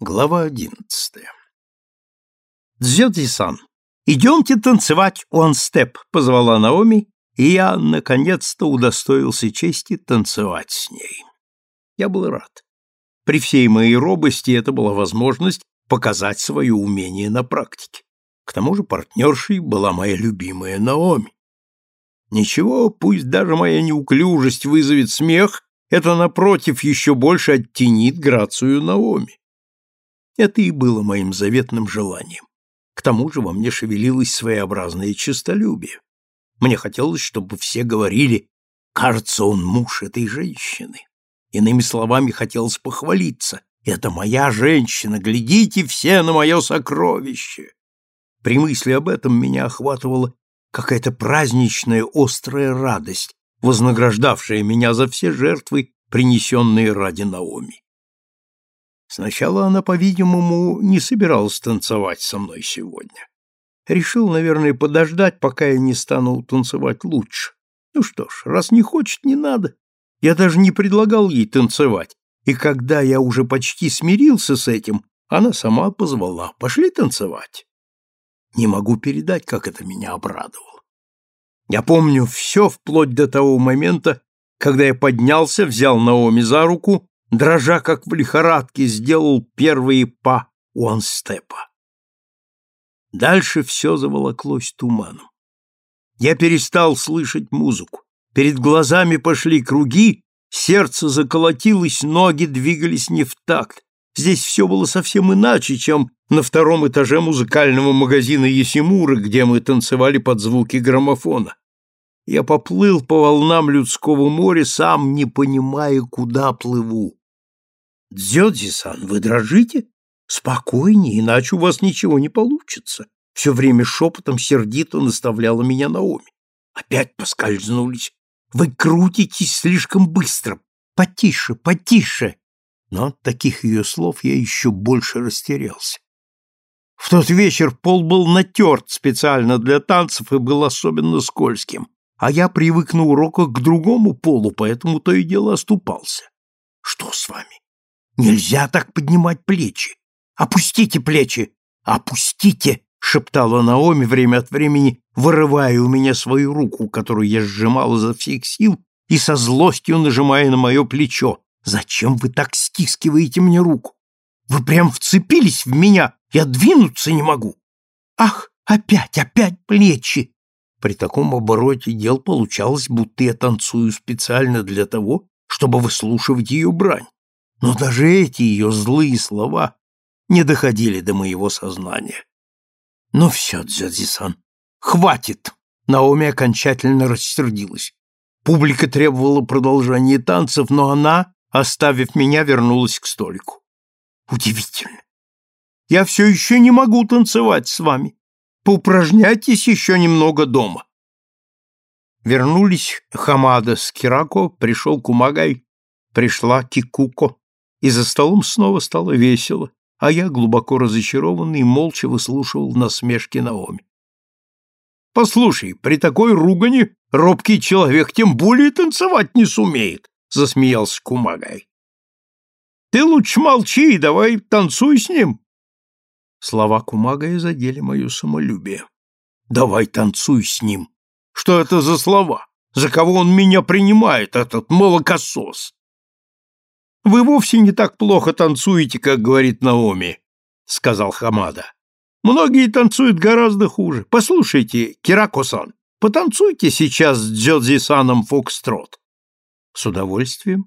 Глава одиннадцатая «Дзёдзи-сан, идемте танцевать он-степ», — позвала Наоми, и я, наконец-то, удостоился чести танцевать с ней. Я был рад. При всей моей робости это была возможность показать свое умение на практике. К тому же партнершей была моя любимая Наоми. Ничего, пусть даже моя неуклюжесть вызовет смех, это, напротив, еще больше оттенит грацию Наоми. Это и было моим заветным желанием. К тому же во мне шевелилось своеобразное честолюбие. Мне хотелось, чтобы все говорили «кажется, он муж этой женщины». Иными словами, хотелось похвалиться «это моя женщина, глядите все на мое сокровище». При мысли об этом меня охватывала какая-то праздничная острая радость, вознаграждавшая меня за все жертвы, принесенные ради Наоми. Сначала она, по-видимому, не собиралась танцевать со мной сегодня. Решил, наверное, подождать, пока я не стану танцевать лучше. Ну что ж, раз не хочет, не надо. Я даже не предлагал ей танцевать, и когда я уже почти смирился с этим, она сама позвала «пошли танцевать». Не могу передать, как это меня обрадовало. Я помню все вплоть до того момента, когда я поднялся, взял Наоми за руку дрожа как в лихорадке, сделал первые па уанстепа. Дальше все заволоклось туманом. Я перестал слышать музыку. Перед глазами пошли круги, сердце заколотилось, ноги двигались не в такт. Здесь все было совсем иначе, чем на втором этаже музыкального магазина Есимуры, где мы танцевали под звуки граммофона. Я поплыл по волнам людского моря, сам не понимая, куда плыву. Дзёдзи-сан, вы дрожите? Спокойнее, иначе у вас ничего не получится. Все время шепотом сердито наставляла меня Наоми. Опять поскользнулись. Вы крутитесь слишком быстро. Потише, потише. Но от таких ее слов я еще больше растерялся. В тот вечер пол был натерт специально для танцев и был особенно скользким, а я привык на уроках к другому полу, поэтому то и дело оступался. Что с вами? Нельзя так поднимать плечи. Опустите плечи. Опустите, шептала Наоми время от времени, вырывая у меня свою руку, которую я сжимал изо всех сил, и со злостью нажимая на мое плечо. Зачем вы так стискиваете мне руку? Вы прям вцепились в меня, я двинуться не могу. Ах, опять, опять плечи. При таком обороте дел получалось, будто я танцую специально для того, чтобы выслушивать ее брань но даже эти ее злые слова не доходили до моего сознания. «Ну все, Дзядзи-сан, хватит!» Наоми окончательно рассердилась. Публика требовала продолжения танцев, но она, оставив меня, вернулась к столику. Удивительно. Я все еще не могу танцевать с вами. Поупражняйтесь еще немного дома. Вернулись Хамада с Кирако, пришел Кумагай, пришла Кикуко и за столом снова стало весело, а я, глубоко разочарованный, молча выслушивал насмешки Наоми. «Послушай, при такой ругани робкий человек тем более танцевать не сумеет», — засмеялся Кумагай. «Ты лучше молчи и давай танцуй с ним». Слова Кумагая задели мое самолюбие. «Давай танцуй с ним». Что это за слова? За кого он меня принимает, этот молокосос? Вы вовсе не так плохо танцуете, как говорит Наоми, сказал Хамада. Многие танцуют гораздо хуже. Послушайте, Кирако-сан, потанцуйте сейчас с Дзёдзи-саном фокстрот. С удовольствием.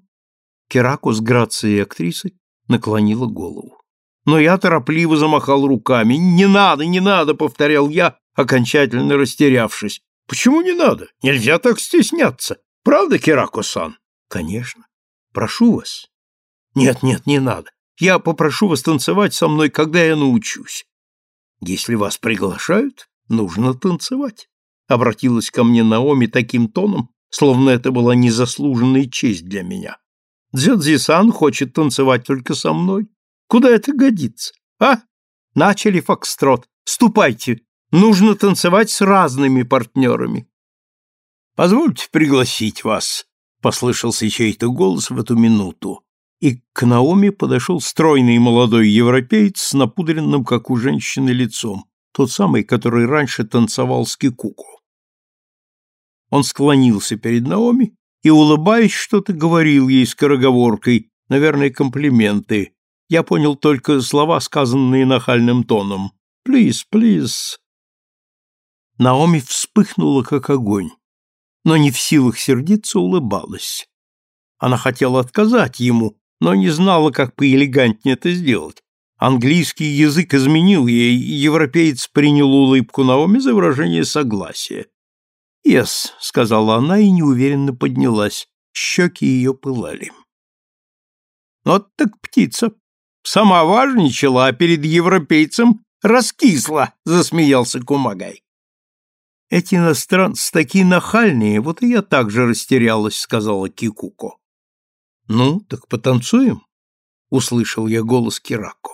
Кирако с грацией актрисы наклонила голову. Но я торопливо замахал руками. «Не надо, не надо!» — повторял я, окончательно растерявшись. «Почему не надо? Нельзя так стесняться. Правда, Кирако-сан?» «Конечно. Прошу вас». Нет, нет, не надо. Я попрошу вас танцевать со мной, когда я научусь. Если вас приглашают, нужно танцевать. Обратилась ко мне Наоми таким тоном, словно это была незаслуженная честь для меня. Дзёдзи-сан хочет танцевать только со мной. Куда это годится? А? Начали фокстрот. Ступайте. Нужно танцевать с разными партнерами. Позвольте пригласить вас, послышался чей-то голос в эту минуту и к Наоми подошел стройный молодой европеец с напудренным, как у женщины, лицом, тот самый, который раньше танцевал с Кикуку. Он склонился перед Наоми и, улыбаясь, что-то говорил ей скороговоркой, наверное, комплименты. Я понял только слова, сказанные нахальным тоном. «Плиз, плиз». Наоми вспыхнула, как огонь, но не в силах сердиться улыбалась. Она хотела отказать ему, но не знала, как поэлегантнее это сделать. Английский язык изменил ей, европеец принял улыбку Наоми за выражение согласия. «Yes», — сказала она и неуверенно поднялась. Щеки ее пылали. «Вот так птица. Сама важничала, а перед европейцем раскисла», — засмеялся Кумагай. «Эти иностранцы такие нахальные, вот и я также растерялась», — сказала Кикуко. «Ну, так потанцуем?» — услышал я голос Кирако.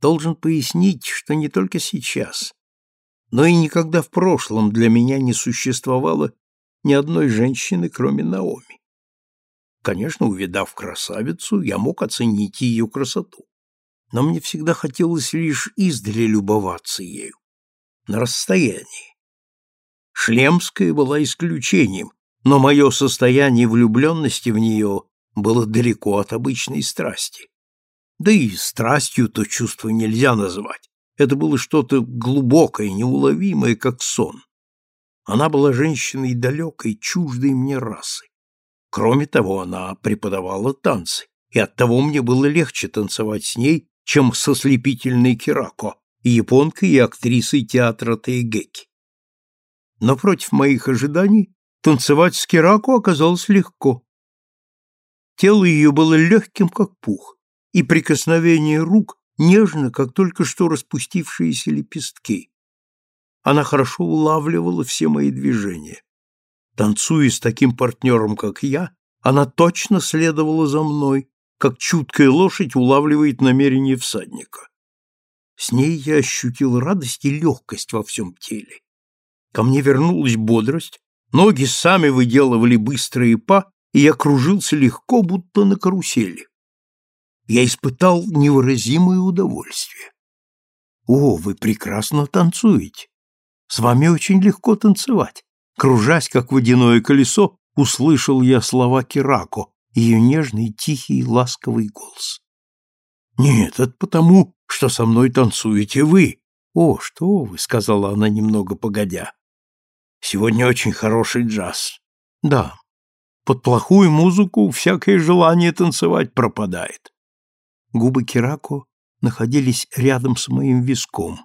Должен пояснить, что не только сейчас, но и никогда в прошлом для меня не существовало ни одной женщины, кроме Наоми. Конечно, увидав красавицу, я мог оценить ее красоту, но мне всегда хотелось лишь издали любоваться ею, на расстоянии. Шлемская была исключением, но мое состояние влюбленности в нее было далеко от обычной страсти. Да и страстью то чувство нельзя назвать. Это было что-то глубокое, неуловимое, как сон. Она была женщиной далекой, чуждой мне расы. Кроме того, она преподавала танцы, и оттого мне было легче танцевать с ней, чем со слепительной Кирако, японкой и актрисой театра Тейгеки. Но против моих ожиданий Танцевать с Кираку оказалось легко. Тело ее было легким, как пух, и прикосновение рук нежно, как только что распустившиеся лепестки. Она хорошо улавливала все мои движения. Танцуя с таким партнером, как я, она точно следовала за мной, как чуткая лошадь улавливает намерение всадника. С ней я ощутил радость и легкость во всем теле. Ко мне вернулась бодрость, Ноги сами выделывали быстрые па, и я кружился легко, будто на карусели. Я испытал невыразимое удовольствие. О, вы прекрасно танцуете. С вами очень легко танцевать. Кружась, как водяное колесо, услышал я слова Кирако, ее нежный, тихий, ласковый голос. Нет, это потому, что со мной танцуете вы. О, что вы, сказала она немного погодя. Сегодня очень хороший джаз. Да, под плохую музыку всякое желание танцевать пропадает. Губы Кирако находились рядом с моим виском.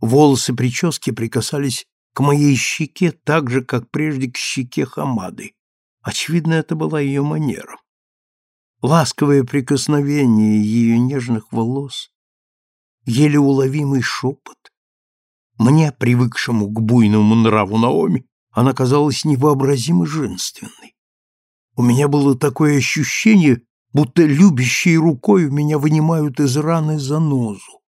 Волосы прически прикасались к моей щеке так же, как прежде к щеке Хамады. Очевидно, это была ее манера. Ласковое прикосновение ее нежных волос, еле уловимый шепот, мне, привыкшему к буйному нраву Наоми, она казалась невообразимо женственной. У меня было такое ощущение, будто любящей рукой меня вынимают из раны занозу.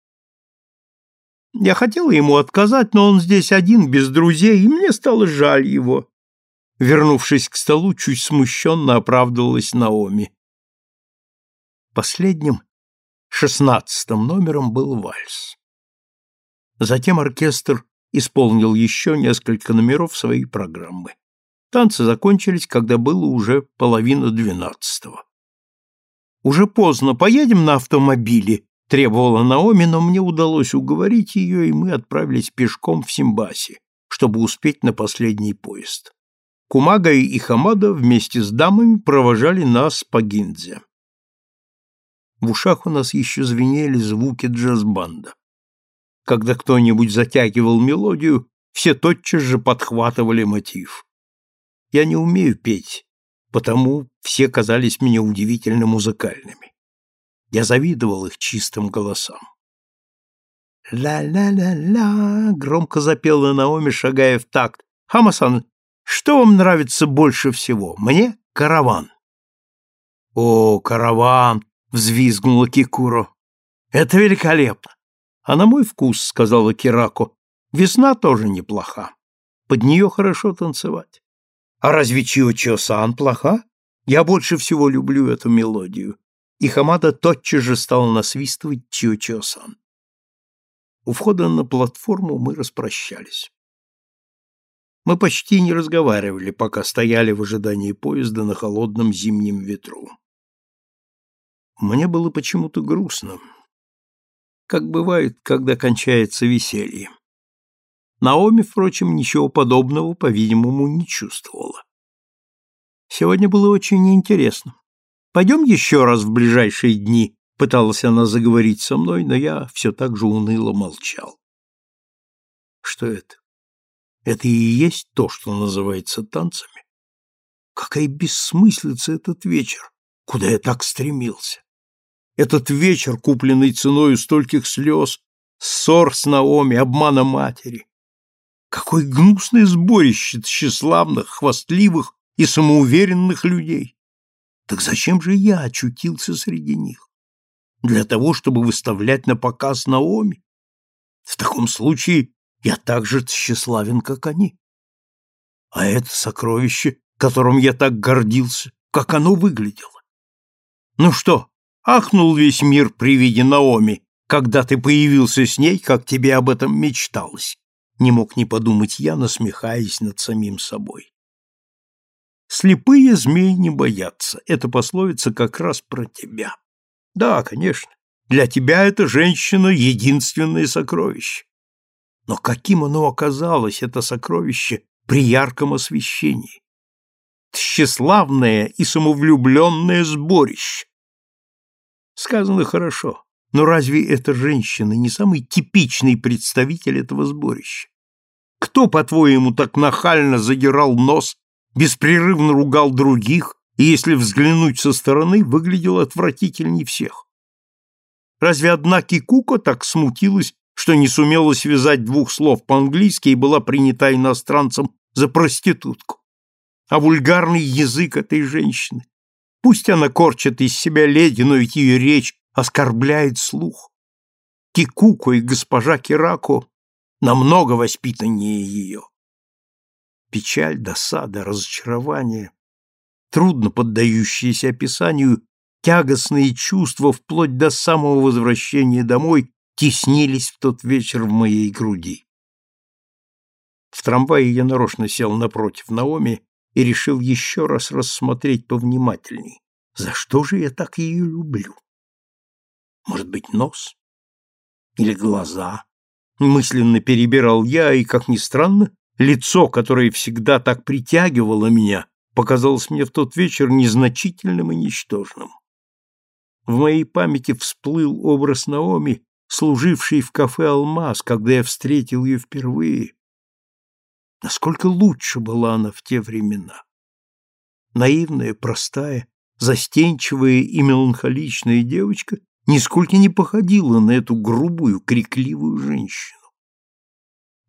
Я хотела ему отказать, но он здесь один, без друзей, и мне стало жаль его. Вернувшись к столу, чуть смущенно оправдывалась Наоми. Последним, шестнадцатым номером был вальс. Затем оркестр исполнил еще несколько номеров своей программы. Танцы закончились, когда было уже половина двенадцатого. «Уже поздно, поедем на автомобиле», — требовала Наоми, но мне удалось уговорить ее, и мы отправились пешком в Симбаси, чтобы успеть на последний поезд. Кумага и Хамада вместе с дамами провожали нас по Гиндзе. В ушах у нас еще звенели звуки джаз-банда. Когда кто-нибудь затягивал мелодию, все тотчас же подхватывали мотив. Я не умею петь, потому все казались мне удивительно музыкальными. Я завидовал их чистым голосам. «Ла-ла-ла-ла!» — громко запела Наоми, шагая в такт. «Хамасан, что вам нравится больше всего? Мне — караван». «О, караван!» — взвизгнула Кикуро. «Это великолепно! А на мой вкус, сказала Кирако, весна тоже неплоха. Под нее хорошо танцевать. А разве Чио-Чио-сан плоха? Я больше всего люблю эту мелодию. И Хамада тотчас же стал насвистывать Чио-Чио-сан. У входа на платформу мы распрощались. Мы почти не разговаривали, пока стояли в ожидании поезда на холодном зимнем ветру. Мне было почему-то грустно, как бывает, когда кончается веселье. Наоми, впрочем, ничего подобного, по-видимому, не чувствовала. Сегодня было очень интересно. Пойдем еще раз в ближайшие дни, пыталась она заговорить со мной, но я все так же уныло молчал. Что это? Это и есть то, что называется танцами? Какая бессмыслица этот вечер, куда я так стремился. Этот вечер, купленный ценою стольких слез, ссор с Наоми, обмана матери. Какое гнусное сборище тщеславных, хвастливых и самоуверенных людей. Так зачем же я очутился среди них? Для того, чтобы выставлять на показ Наоми? В таком случае я так же тщеславен, как они. А это сокровище, которым я так гордился, как оно выглядело. Ну что, ахнул весь мир при виде Наоми, когда ты появился с ней, как тебе об этом мечталось. Не мог не подумать я, насмехаясь над самим собой. Слепые змеи не боятся. Это пословица как раз про тебя. Да, конечно. Для тебя эта женщина единственное сокровище. Но каким оно оказалось, это сокровище, при ярком освещении? Тщеславное и самовлюбленное сборище. Сказано хорошо, но разве эта женщина не самый типичный представитель этого сборища? Кто, по-твоему, так нахально задирал нос, беспрерывно ругал других и, если взглянуть со стороны, выглядел отвратительней всех? Разве одна Кикука так смутилась, что не сумела связать двух слов по-английски и была принята иностранцем за проститутку? А вульгарный язык этой женщины, Пусть она корчит из себя леди, но ведь ее речь оскорбляет слух. Кикуко и госпожа Кирако намного воспитаннее ее. Печаль, досада, разочарование, трудно поддающиеся описанию, тягостные чувства вплоть до самого возвращения домой теснились в тот вечер в моей груди. В трамвае я нарочно сел напротив Наоми и решил еще раз рассмотреть повнимательней. За что же я так ее люблю? Может быть, нос? Или глаза? Мысленно перебирал я, и, как ни странно, лицо, которое всегда так притягивало меня, показалось мне в тот вечер незначительным и ничтожным. В моей памяти всплыл образ Наоми, служивший в кафе «Алмаз», когда я встретил ее впервые, Насколько лучше была она в те времена. Наивная, простая, застенчивая и меланхоличная девочка нисколько не походила на эту грубую, крикливую женщину.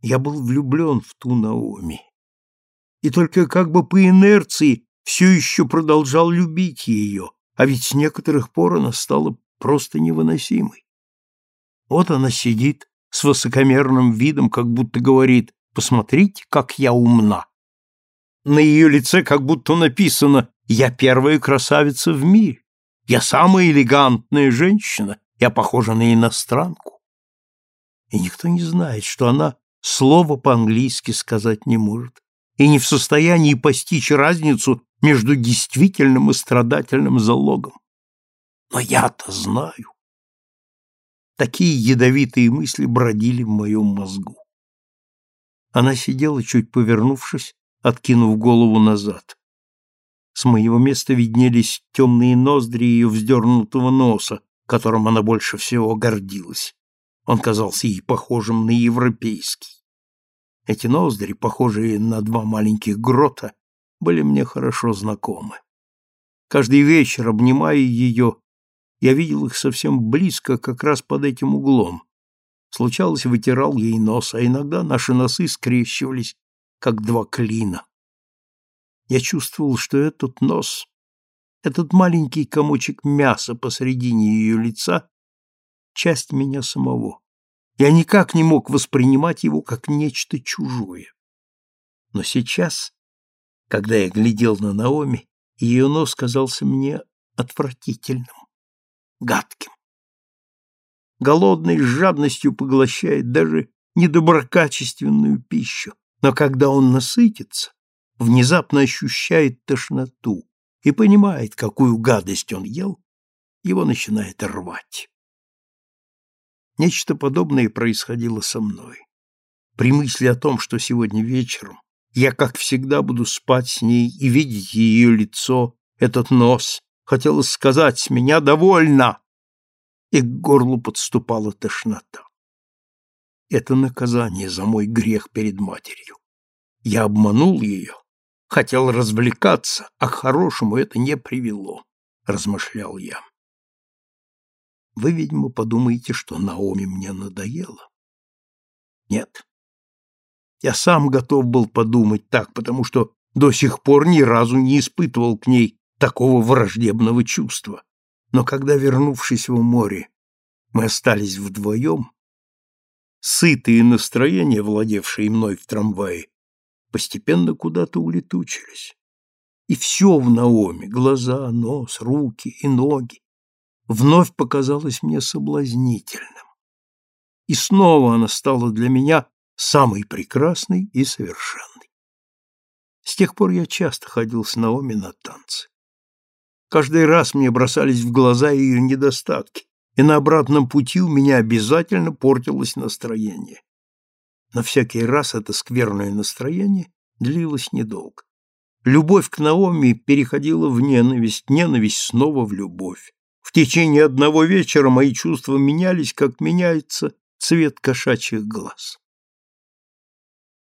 Я был влюблен в ту Наоми. И только как бы по инерции все еще продолжал любить ее, а ведь с некоторых пор она стала просто невыносимой. Вот она сидит с высокомерным видом, как будто говорит Посмотрите, как я умна. На ее лице как будто написано «Я первая красавица в мире. Я самая элегантная женщина. Я похожа на иностранку». И никто не знает, что она слова по-английски сказать не может и не в состоянии постичь разницу между действительным и страдательным залогом. Но я-то знаю. Такие ядовитые мысли бродили в моем мозгу. Она сидела, чуть повернувшись, откинув голову назад. С моего места виднелись темные ноздри ее вздернутого носа, которым она больше всего гордилась. Он казался ей похожим на европейский. Эти ноздри, похожие на два маленьких грота, были мне хорошо знакомы. Каждый вечер, обнимая ее, я видел их совсем близко, как раз под этим углом, Случалось, вытирал ей нос, а иногда наши носы скрещивались, как два клина. Я чувствовал, что этот нос, этот маленький комочек мяса посредине ее лица — часть меня самого. Я никак не мог воспринимать его как нечто чужое. Но сейчас, когда я глядел на Наоми, Ее нос казался мне отвратительным, гадким. Голодный с жадностью поглощает даже недоброкачественную пищу, но когда он насытится, внезапно ощущает тошноту и понимает, какую гадость он ел, его начинает рвать. Нечто подобное происходило со мной. При мысли о том, что сегодня вечером я, как всегда, буду спать с ней и видеть ее лицо, этот нос, хотелось сказать «с меня довольно!» И к горлу подступала тошнота. Это наказание за мой грех перед матерью. Я обманул ее, хотел развлекаться, а к хорошему это не привело, размышлял я. Вы, видимо, подумаете, что Наоми мне надоело. Нет. Я сам готов был подумать так, потому что до сих пор ни разу не испытывал к ней такого враждебного чувства. Но когда, вернувшись в море, мы остались вдвоем, сытые настроения, владевшие мной в трамвае, постепенно куда-то улетучились. И все в Наоме — глаза, нос, руки и ноги — вновь показалось мне соблазнительным. И снова она стала для меня самой прекрасной и совершенной. С тех пор я часто ходил с Наоми на танцы. Каждый раз мне бросались в глаза ее недостатки, и на обратном пути у меня обязательно портилось настроение. Но всякий раз это скверное настроение длилось недолго. Любовь к Наоми переходила в ненависть, ненависть снова в любовь. В течение одного вечера мои чувства менялись, как меняется цвет кошачьих глаз.